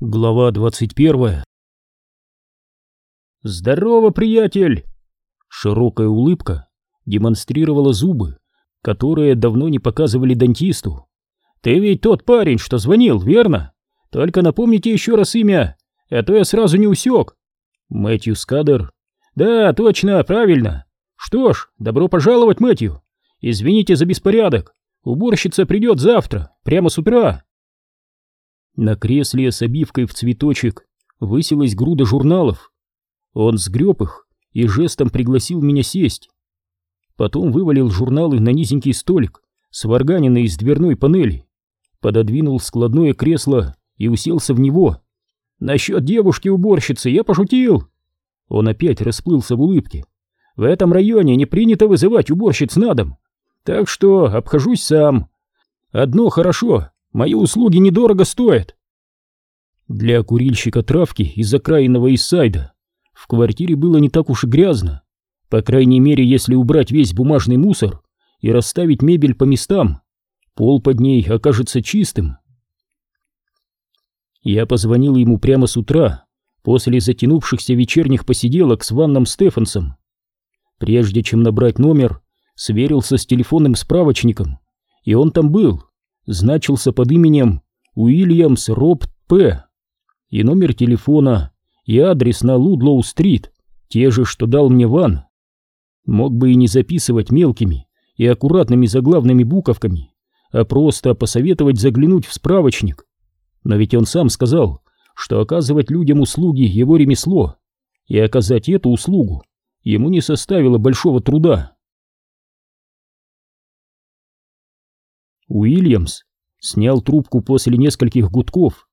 Глава 21 «Здорово, приятель!» Широкая улыбка демонстрировала зубы, которые давно не показывали дантисту. «Ты ведь тот парень, что звонил, верно? Только напомните еще раз имя, а то я сразу не усек». «Мэтью Скадер». «Да, точно, правильно. Что ж, добро пожаловать, Мэтью. Извините за беспорядок. Уборщица придет завтра, прямо с утра». На кресле с обивкой в цветочек высилась груда журналов. Он сгреб их и жестом пригласил меня сесть. Потом вывалил журналы на низенький столик, сварганенный из дверной панели, пододвинул складное кресло и уселся в него. «Насчет девушки-уборщицы я пошутил!» Он опять расплылся в улыбке. «В этом районе не принято вызывать уборщиц на дом, так что обхожусь сам. Одно хорошо, Мои услуги недорого стоят. Для курильщика травки из окраинного Иссайда в квартире было не так уж и грязно. По крайней мере, если убрать весь бумажный мусор и расставить мебель по местам, пол под ней окажется чистым. Я позвонил ему прямо с утра, после затянувшихся вечерних посиделок с Ванном Стефансом. Прежде чем набрать номер, сверился с телефонным справочником, и он там был значился под именем Уильямс Роб П. И номер телефона, и адрес на Лудлоу-стрит, те же, что дал мне Ван. Мог бы и не записывать мелкими и аккуратными заглавными буковками, а просто посоветовать заглянуть в справочник. Но ведь он сам сказал, что оказывать людям услуги его ремесло, и оказать эту услугу ему не составило большого труда. Уильямс снял трубку после нескольких гудков,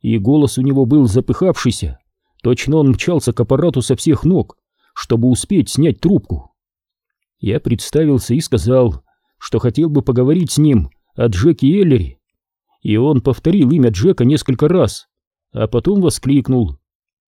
и голос у него был запыхавшийся, точно он мчался к аппарату со всех ног, чтобы успеть снять трубку. Я представился и сказал, что хотел бы поговорить с ним о Джеке Эллере, и он повторил имя Джека несколько раз, а потом воскликнул.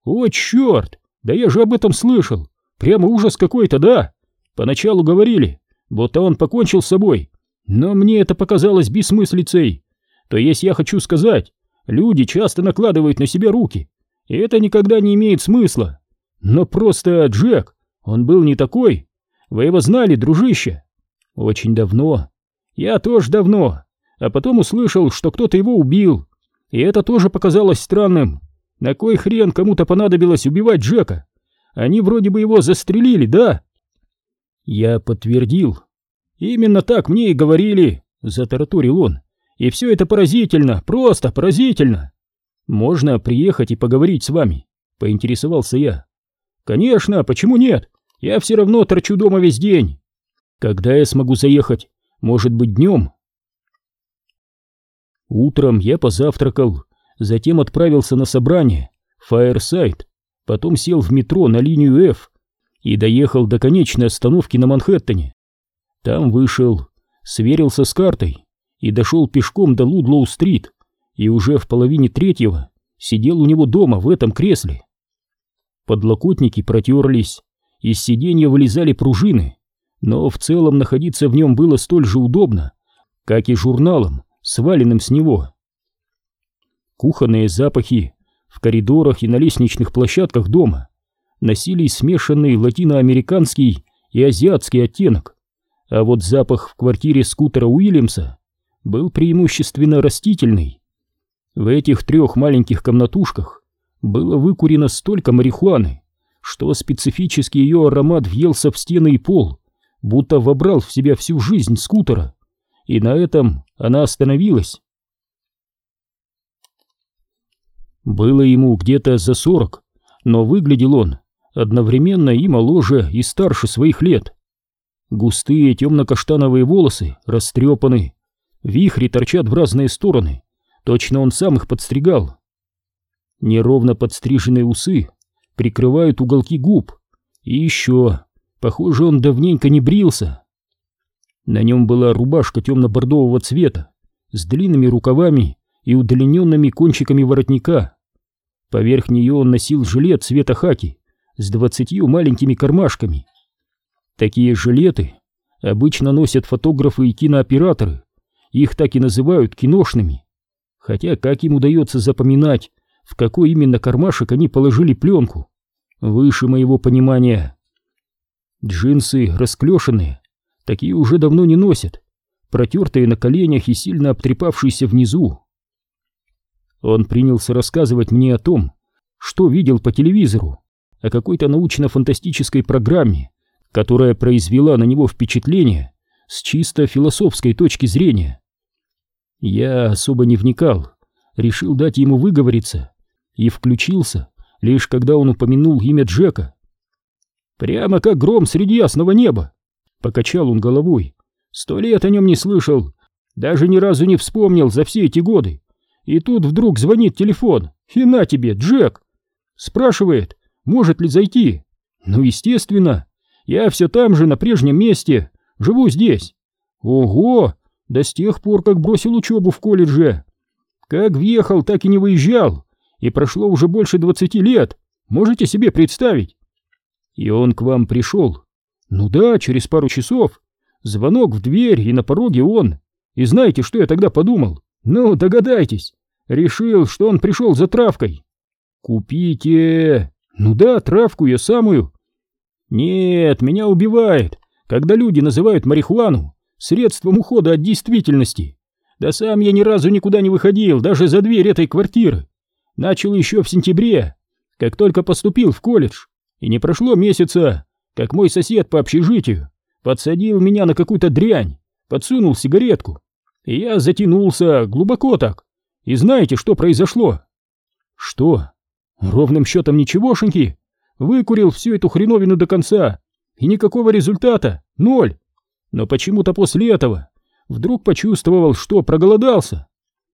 «О, черт! Да я же об этом слышал! Прямо ужас какой-то, да? Поначалу говорили, будто он покончил с собой, но мне это показалось бессмыслицей. То есть я хочу сказать, люди часто накладывают на себя руки, и это никогда не имеет смысла. Но просто Джек, он был не такой. Вы его знали, дружище? Очень давно. Я тоже давно. А потом услышал, что кто-то его убил. И это тоже показалось странным. На кой хрен кому-то понадобилось убивать Джека? Они вроде бы его застрелили, да? Я подтвердил, «Именно так мне и говорили», — затараторил он. «И все это поразительно, просто поразительно!» «Можно приехать и поговорить с вами?» — поинтересовался я. «Конечно, почему нет? Я все равно торчу дома весь день. Когда я смогу заехать? Может быть, днем?» Утром я позавтракал, затем отправился на собрание, Фаерсайд, потом сел в метро на линию F и доехал до конечной остановки на Манхэттене. Там вышел, сверился с картой и дошел пешком до Лудлоу-стрит, и уже в половине третьего сидел у него дома в этом кресле. Подлокотники протерлись, из сиденья вылезали пружины, но в целом находиться в нем было столь же удобно, как и журналом, сваленным с него. Кухонные запахи в коридорах и на лестничных площадках дома носили смешанный латиноамериканский и азиатский оттенок, а вот запах в квартире скутера Уильямса был преимущественно растительный. В этих трех маленьких комнатушках было выкурено столько марихуаны, что специфический ее аромат въелся в стены и пол, будто вобрал в себя всю жизнь скутера, и на этом она остановилась. Было ему где-то за сорок, но выглядел он одновременно и моложе, и старше своих лет. Густые темно-каштановые волосы растрепаны, вихри торчат в разные стороны, точно он сам их подстригал. Неровно подстриженные усы прикрывают уголки губ, и еще, похоже, он давненько не брился. На нем была рубашка темно-бордового цвета, с длинными рукавами и удлиненными кончиками воротника. Поверх нее он носил жилет цвета хаки с двадцатью маленькими кармашками. Такие жилеты обычно носят фотографы и кинооператоры, их так и называют киношными. Хотя как им удается запоминать в какой именно кармашек они положили пленку. Выше моего понимания. Джинсы расклешенные, такие уже давно не носят, протертые на коленях и сильно обтрепавшиеся внизу. Он принялся рассказывать мне о том, что видел по телевизору, о какой-то научно-фантастической программе, которая произвела на него впечатление с чисто философской точки зрения. Я особо не вникал, решил дать ему выговориться и включился, лишь когда он упомянул имя Джека. «Прямо как гром среди ясного неба!» — покачал он головой. «Сто лет о нем не слышал, даже ни разу не вспомнил за все эти годы. И тут вдруг звонит телефон, и тебе, Джек!» Спрашивает, может ли зайти. Ну, естественно, я все там же, на прежнем месте, живу здесь. Ого, да с тех пор, как бросил учебу в колледже. Как въехал, так и не выезжал, и прошло уже больше двадцати лет, можете себе представить? И он к вам пришел? Ну да, через пару часов. Звонок в дверь, и на пороге он. И знаете, что я тогда подумал? Ну, догадайтесь. Решил, что он пришел за травкой. Купите. Ну да, травку я самую. Нет, меня убивает, когда люди называют марихуану средством ухода от действительности. Да сам я ни разу никуда не выходил, даже за дверь этой квартиры. Начал еще в сентябре, как только поступил в колледж. И не прошло месяца, как мой сосед по общежитию подсадил меня на какую-то дрянь, подсунул сигаретку. И я затянулся глубоко так. И знаете, что произошло? Что? Ровным счетом ничегошеньки. Выкурил всю эту хреновину до конца. И никакого результата. Ноль. Но почему-то после этого вдруг почувствовал, что проголодался.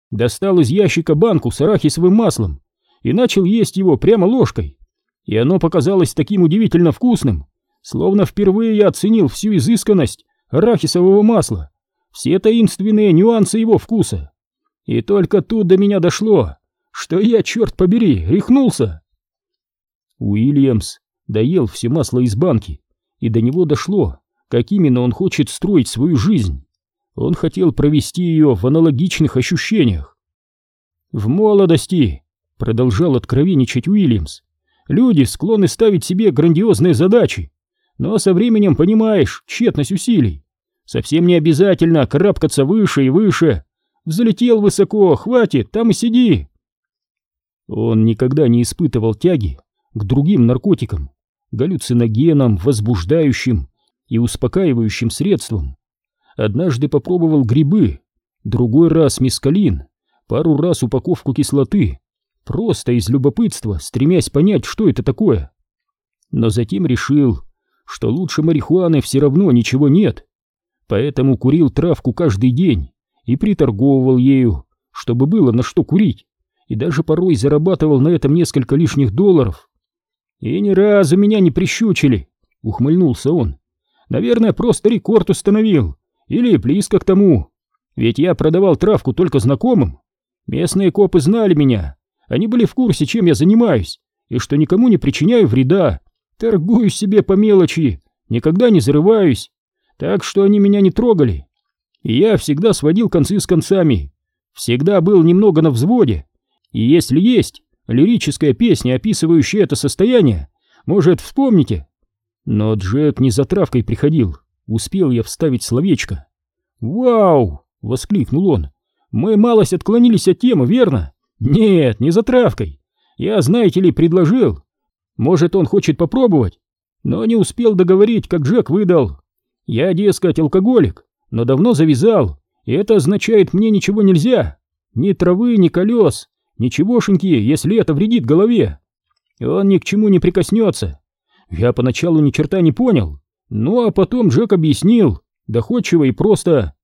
Достал из ящика банку с арахисовым маслом и начал есть его прямо ложкой. И оно показалось таким удивительно вкусным, словно впервые я оценил всю изысканность арахисового масла, все таинственные нюансы его вкуса. И только тут до меня дошло, что я, черт побери, рехнулся. Уильямс доел все масло из банки, и до него дошло, как именно он хочет строить свою жизнь. Он хотел провести ее в аналогичных ощущениях. В молодости, продолжал откровенничать Уильямс, люди склонны ставить себе грандиозные задачи, но со временем понимаешь тщетность усилий. Совсем не обязательно карабкаться выше и выше. Взлетел высоко, хватит, там и сиди. Он никогда не испытывал тяги к другим наркотикам, галлюциногенам, возбуждающим и успокаивающим средствам. Однажды попробовал грибы, другой раз мискалин, пару раз упаковку кислоты, просто из любопытства, стремясь понять, что это такое. Но затем решил, что лучше марихуаны все равно ничего нет, поэтому курил травку каждый день и приторговывал ею, чтобы было на что курить и даже порой зарабатывал на этом несколько лишних долларов. И ни разу меня не прищучили, ухмыльнулся он. Наверное, просто рекорд установил, или близко к тому. Ведь я продавал травку только знакомым. Местные копы знали меня, они были в курсе, чем я занимаюсь, и что никому не причиняю вреда. Торгую себе по мелочи, никогда не зарываюсь, так что они меня не трогали. И я всегда сводил концы с концами, всегда был немного на взводе, и если есть лирическая песня, описывающая это состояние, может, вспомните? Но Джек не за травкой приходил, успел я вставить словечко. «Вау!» — воскликнул он. «Мы малость отклонились от темы, верно? Нет, не за травкой. Я, знаете ли, предложил. Может, он хочет попробовать? Но не успел договорить, как Джек выдал. Я, дескать, алкоголик, но давно завязал, и это означает, мне ничего нельзя. Ни травы, ни колес, Ничегошеньки, если это вредит голове. Он ни к чему не прикоснется. Я поначалу ни черта не понял. Ну а потом Джек объяснил, доходчиво и просто.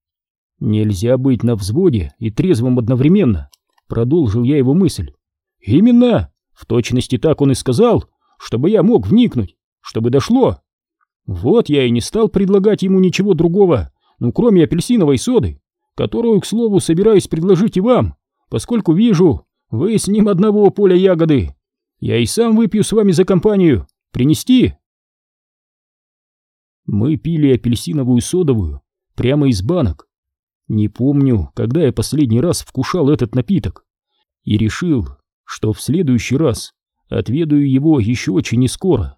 Нельзя быть на взводе и трезвым одновременно. Продолжил я его мысль. Именно, в точности так он и сказал, чтобы я мог вникнуть, чтобы дошло. Вот я и не стал предлагать ему ничего другого, ну кроме апельсиновой соды, которую, к слову, собираюсь предложить и вам, поскольку вижу, вы с ним одного поля ягоды. Я и сам выпью с вами за компанию. Принести?» Мы пили апельсиновую содовую прямо из банок. Не помню, когда я последний раз вкушал этот напиток. И решил, что в следующий раз отведаю его еще очень не скоро.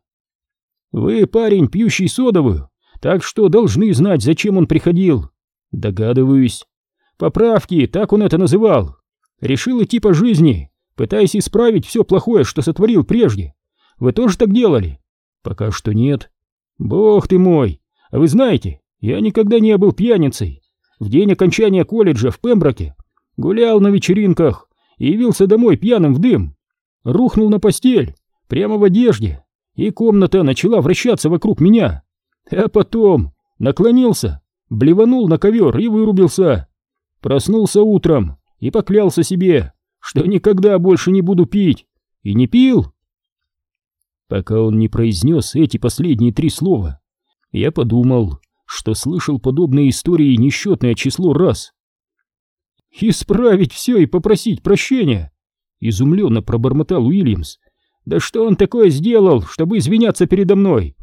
Вы парень, пьющий содовую, так что должны знать, зачем он приходил. Догадываюсь. Поправки, так он это называл. Решил идти по жизни, пытаясь исправить все плохое, что сотворил прежде. Вы тоже так делали? Пока что нет. Бог ты мой, а вы знаете, я никогда не был пьяницей. В день окончания колледжа в Пемброке гулял на вечеринках и явился домой пьяным в дым. Рухнул на постель, прямо в одежде, и комната начала вращаться вокруг меня. А потом наклонился, блеванул на ковер и вырубился. Проснулся утром и поклялся себе, что никогда больше не буду пить. И не пил. Пока он не произнес эти последние три слова, я подумал, что слышал подобные истории несчетное число раз. «Исправить все и попросить прощения!» — изумленно пробормотал Уильямс. «Да что он такое сделал, чтобы извиняться передо мной?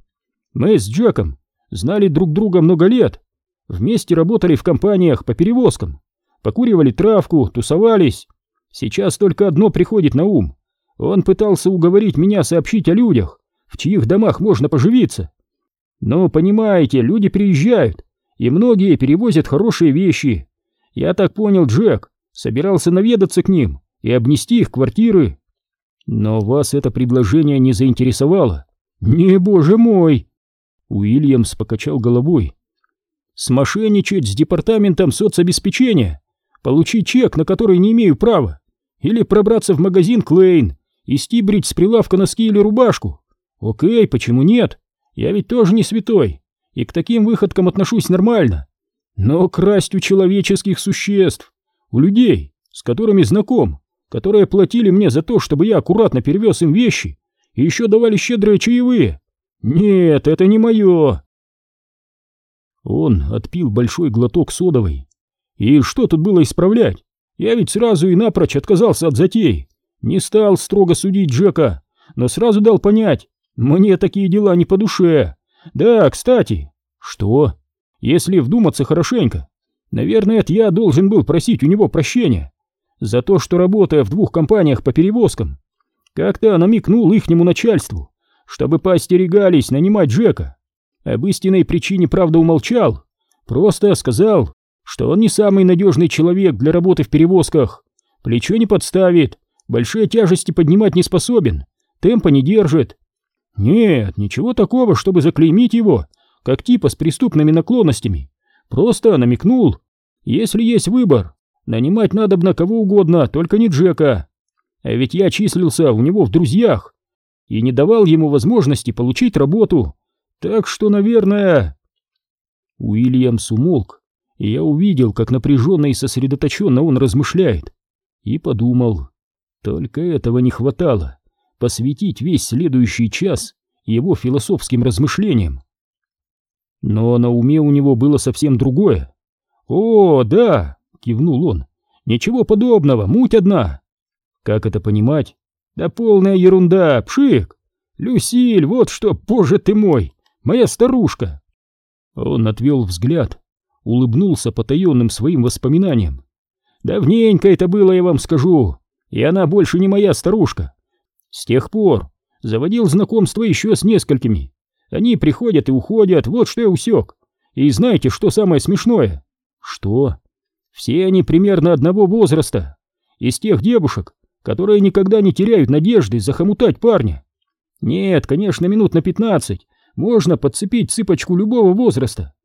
Мы с Джеком знали друг друга много лет, вместе работали в компаниях по перевозкам, покуривали травку, тусовались. Сейчас только одно приходит на ум. Он пытался уговорить меня сообщить о людях, в чьих домах можно поживиться. Но, понимаете, люди приезжают, и многие перевозят хорошие вещи. Я так понял, Джек собирался наведаться к ним и обнести их квартиры. Но вас это предложение не заинтересовало. Не, боже мой! Уильямс покачал головой. Смошенничать с департаментом соцобеспечения, получить чек, на который не имею права, или пробраться в магазин Клейн и стибрить с прилавка носки или рубашку. Окей, почему нет? Я ведь тоже не святой, и к таким выходкам отношусь нормально. Но красть у человеческих существ, у людей, с которыми знаком, которые платили мне за то, чтобы я аккуратно перевез им вещи, и еще давали щедрые чаевые. Нет, это не мое. Он отпил большой глоток содовой. И что тут было исправлять? Я ведь сразу и напрочь отказался от затей. Не стал строго судить Джека, но сразу дал понять, мне такие дела не по душе. Да, кстати. Что? Если вдуматься хорошенько, наверное, это я должен был просить у него прощения за то, что работая в двух компаниях по перевозкам, как-то намекнул ихнему начальству, чтобы поостерегались нанимать Джека. Об истинной причине, правда, умолчал, просто сказал, что он не самый надежный человек для работы в перевозках, плечо не подставит, большие тяжести поднимать не способен, темпа не держит, нет, ничего такого, чтобы заклеймить его, как типа с преступными наклонностями. Просто намекнул. Если есть выбор, нанимать надо бы на кого угодно, только не Джека. А ведь я числился у него в друзьях и не давал ему возможности получить работу. Так что, наверное... Уильямс умолк, и я увидел, как напряженно и сосредоточенно он размышляет. И подумал, только этого не хватало посвятить весь следующий час его философским размышлениям. Но на уме у него было совсем другое. «О, да!» — кивнул он. «Ничего подобного, муть одна!» «Как это понимать?» «Да полная ерунда, пшик! Люсиль, вот что, боже ты мой! Моя старушка!» Он отвел взгляд, улыбнулся потаенным своим воспоминаниям. «Давненько это было, я вам скажу, и она больше не моя старушка. С тех пор заводил знакомство еще с несколькими. Они приходят и уходят, вот что я усек. И знаете, что самое смешное? Что? Все они примерно одного возраста. Из тех девушек, которые никогда не теряют надежды захомутать парня. Нет, конечно, минут на пятнадцать можно подцепить цыпочку любого возраста.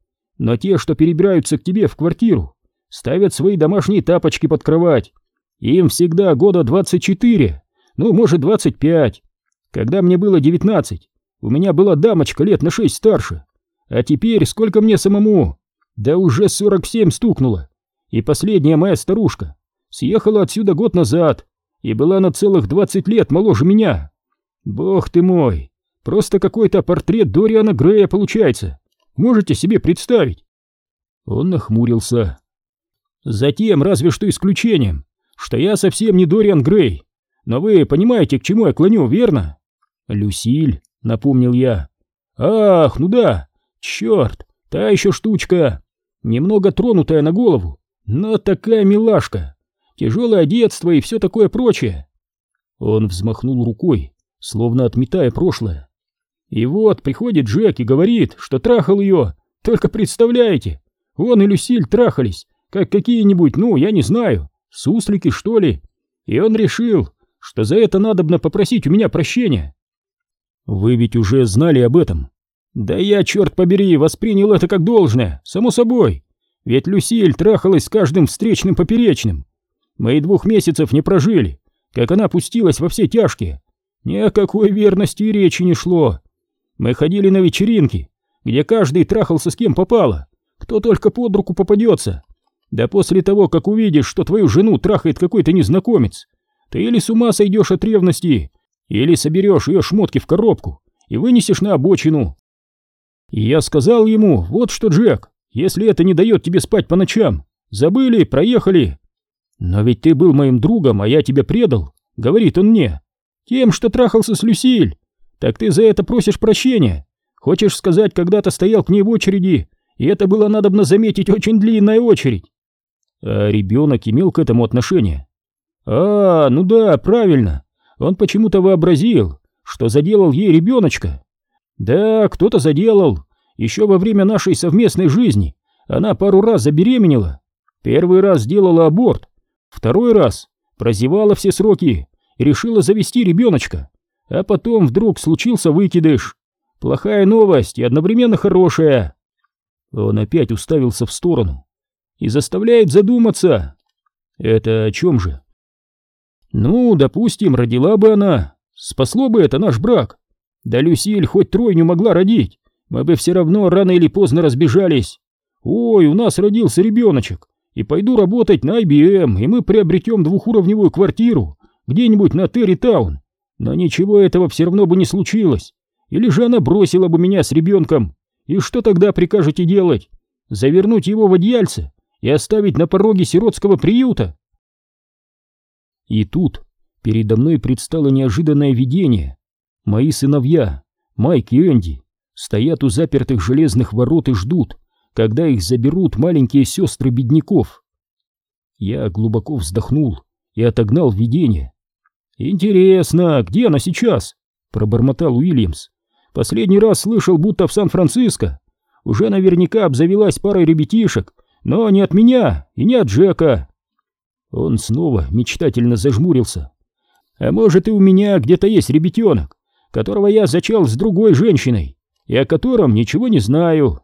Но те, что перебираются к тебе в квартиру, ставят свои домашние тапочки под кровать. Им всегда года двадцать четыре ну, может, двадцать пять. Когда мне было девятнадцать, у меня была дамочка лет на шесть старше. А теперь сколько мне самому? Да уже сорок семь стукнуло. И последняя моя старушка съехала отсюда год назад и была на целых двадцать лет моложе меня. Бог ты мой, просто какой-то портрет Дориана Грея получается. Можете себе представить? Он нахмурился. Затем, разве что исключением, что я совсем не Дориан Грей. Но вы понимаете, к чему я клоню, верно? Люсиль, напомнил я. Ах, ну да, черт, та еще штучка. Немного тронутая на голову, но такая милашка. Тяжелое детство и все такое прочее. Он взмахнул рукой, словно отметая прошлое. И вот приходит Джек и говорит, что трахал ее. Только представляете, он и Люсиль трахались, как какие-нибудь, ну, я не знаю, суслики, что ли. И он решил, что за это надобно попросить у меня прощения. Вы ведь уже знали об этом. Да я, черт побери, воспринял это как должное, само собой. Ведь Люсиль трахалась с каждым встречным поперечным. Мы и двух месяцев не прожили, как она пустилась во все тяжкие. Ни о какой верности и речи не шло. Мы ходили на вечеринки, где каждый трахался с кем попало, кто только под руку попадется. Да после того, как увидишь, что твою жену трахает какой-то незнакомец, ты или с ума сойдешь от ревности, или соберешь ее шмотки в коробку и вынесешь на обочину. И я сказал ему, вот что, Джек, если это не дает тебе спать по ночам, забыли, проехали. Но ведь ты был моим другом, а я тебя предал, говорит он мне, тем, что трахался с Люсиль. Так ты за это просишь прощения. Хочешь сказать, когда-то стоял к ней в очереди, и это было надобно заметить очень длинная очередь. А ребенок имел к этому отношение. А, ну да, правильно. Он почему-то вообразил, что заделал ей ребеночка. Да, кто-то заделал. Еще во время нашей совместной жизни она пару раз забеременела. Первый раз сделала аборт, второй раз прозевала все сроки решила завести ребеночка. А потом вдруг случился выкидыш. Плохая новость и одновременно хорошая. Он опять уставился в сторону и заставляет задуматься. Это о чем же? Ну, допустим, родила бы она, спасло бы это наш брак. Да Люсиль хоть тройню могла родить, мы бы все равно рано или поздно разбежались. Ой, у нас родился ребеночек, и пойду работать на IBM, и мы приобретем двухуровневую квартиру где-нибудь на Терри-таун. Но ничего этого все равно бы не случилось. Или же она бросила бы меня с ребенком. И что тогда прикажете делать? Завернуть его в одеяльце и оставить на пороге сиротского приюта? И тут передо мной предстало неожиданное видение. Мои сыновья, Майк и Энди, стоят у запертых железных ворот и ждут, когда их заберут маленькие сестры бедняков. Я глубоко вздохнул и отогнал видение. «Интересно, где она сейчас?» — пробормотал Уильямс. «Последний раз слышал, будто в Сан-Франциско. Уже наверняка обзавелась парой ребятишек, но не от меня и не от Джека». Он снова мечтательно зажмурился. «А может, и у меня где-то есть ребятенок, которого я зачал с другой женщиной, и о котором ничего не знаю.